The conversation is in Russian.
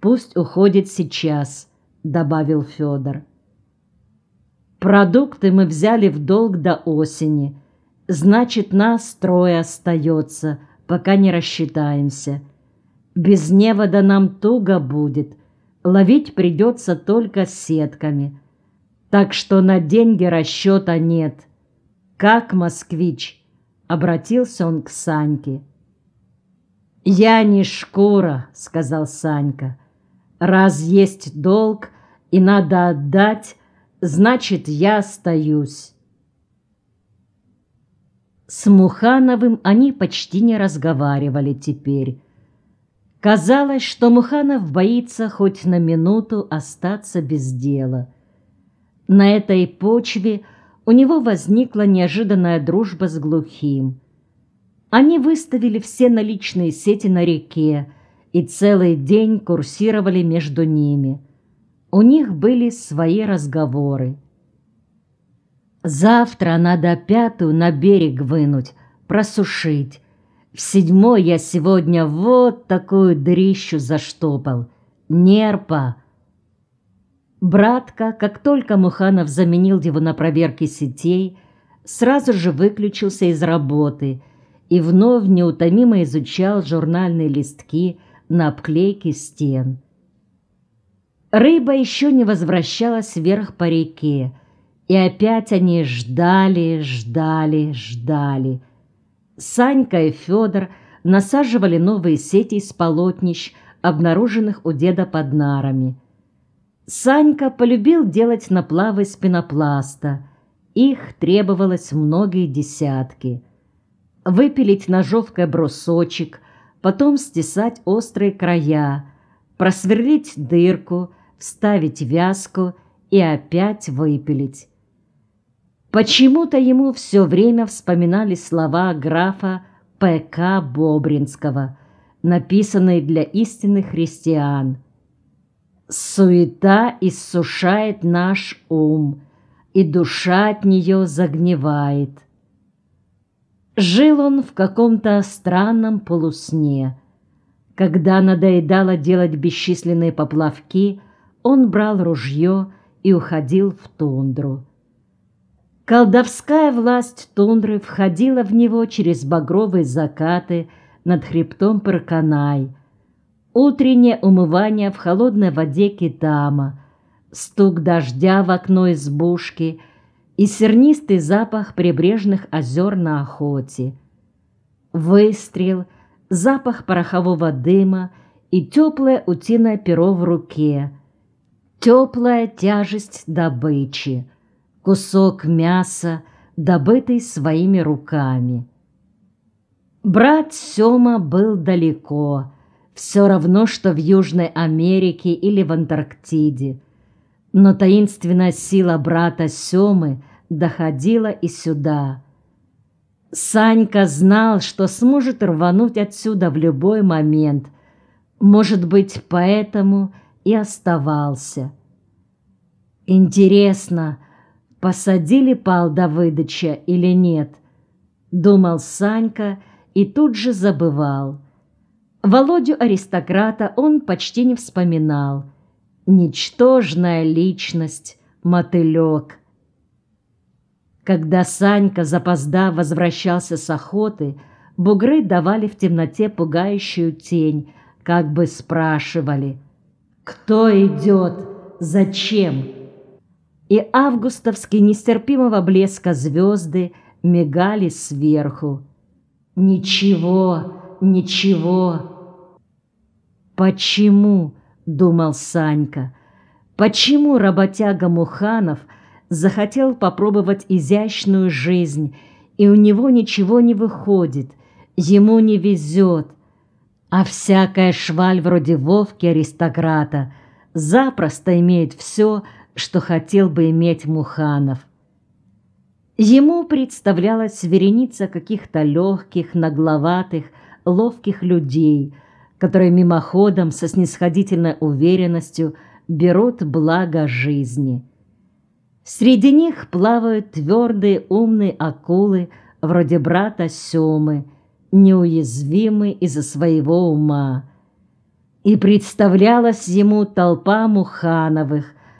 пусть уходит сейчас, добавил Федор. Продукты мы взяли в долг до осени, значит, нас трое остается, пока не рассчитаемся. Без невода нам туго будет, ловить придется только сетками, так что на деньги расчета нет. Как москвич, обратился он к Саньке. «Я не шкура», — сказал Санька. «Раз есть долг и надо отдать, значит, я остаюсь». С Мухановым они почти не разговаривали теперь. Казалось, что Муханов боится хоть на минуту остаться без дела. На этой почве у него возникла неожиданная дружба с глухим. Они выставили все наличные сети на реке и целый день курсировали между ними. У них были свои разговоры. «Завтра надо пятую на берег вынуть, просушить. В седьмой я сегодня вот такую дрищу заштопал. Нерпа!» Братка, как только Муханов заменил его на проверке сетей, сразу же выключился из работы – и вновь неутомимо изучал журнальные листки на обклейке стен. Рыба еще не возвращалась вверх по реке, и опять они ждали, ждали, ждали. Санька и Федор насаживали новые сети из полотнищ, обнаруженных у деда под нарами. Санька полюбил делать наплавы из пенопласта. Их требовалось многие десятки – выпилить ножовкой брусочек, потом стесать острые края, просверлить дырку, вставить вязку и опять выпилить. Почему-то ему все время вспоминали слова графа П.К. Бобринского, написанные для истинных христиан. «Суета иссушает наш ум, и душа от нее загнивает». Жил он в каком-то странном полусне. Когда надоедало делать бесчисленные поплавки, он брал ружье и уходил в тундру. Колдовская власть тундры входила в него через багровые закаты над хребтом Парканай, утреннее умывание в холодной воде Китама, стук дождя в окно избушки — и сернистый запах прибрежных озер на охоте. Выстрел, запах порохового дыма и теплое утиное перо в руке, теплая тяжесть добычи, кусок мяса, добытый своими руками. Брат Сёма был далеко, все равно, что в Южной Америке или в Антарктиде. Но таинственная сила брата Сёмы доходила и сюда. Санька знал, что сможет рвануть отсюда в любой момент. Может быть, поэтому и оставался. Интересно, посадили Пал Давыдыча или нет? Думал Санька и тут же забывал. Володю аристократа он почти не вспоминал. Ничтожная личность, мотылек. Когда Санька, запоздав, возвращался с охоты, бугры давали в темноте пугающую тень, как бы спрашивали «Кто идет? Зачем?» И августовские нестерпимого блеска звезды мигали сверху. «Ничего, ничего!» «Почему?» — думал Санька. «Почему работяга Муханов — захотел попробовать изящную жизнь, и у него ничего не выходит, ему не везет. А всякая шваль вроде Вовки аристократа запросто имеет все, что хотел бы иметь Муханов. Ему представлялась вереница каких-то легких, нагловатых, ловких людей, которые мимоходом со снисходительной уверенностью берут благо жизни – Среди них плавают твердые умные акулы, вроде брата Семы, неуязвимы из-за своего ума. и представлялась ему толпа Мухановых,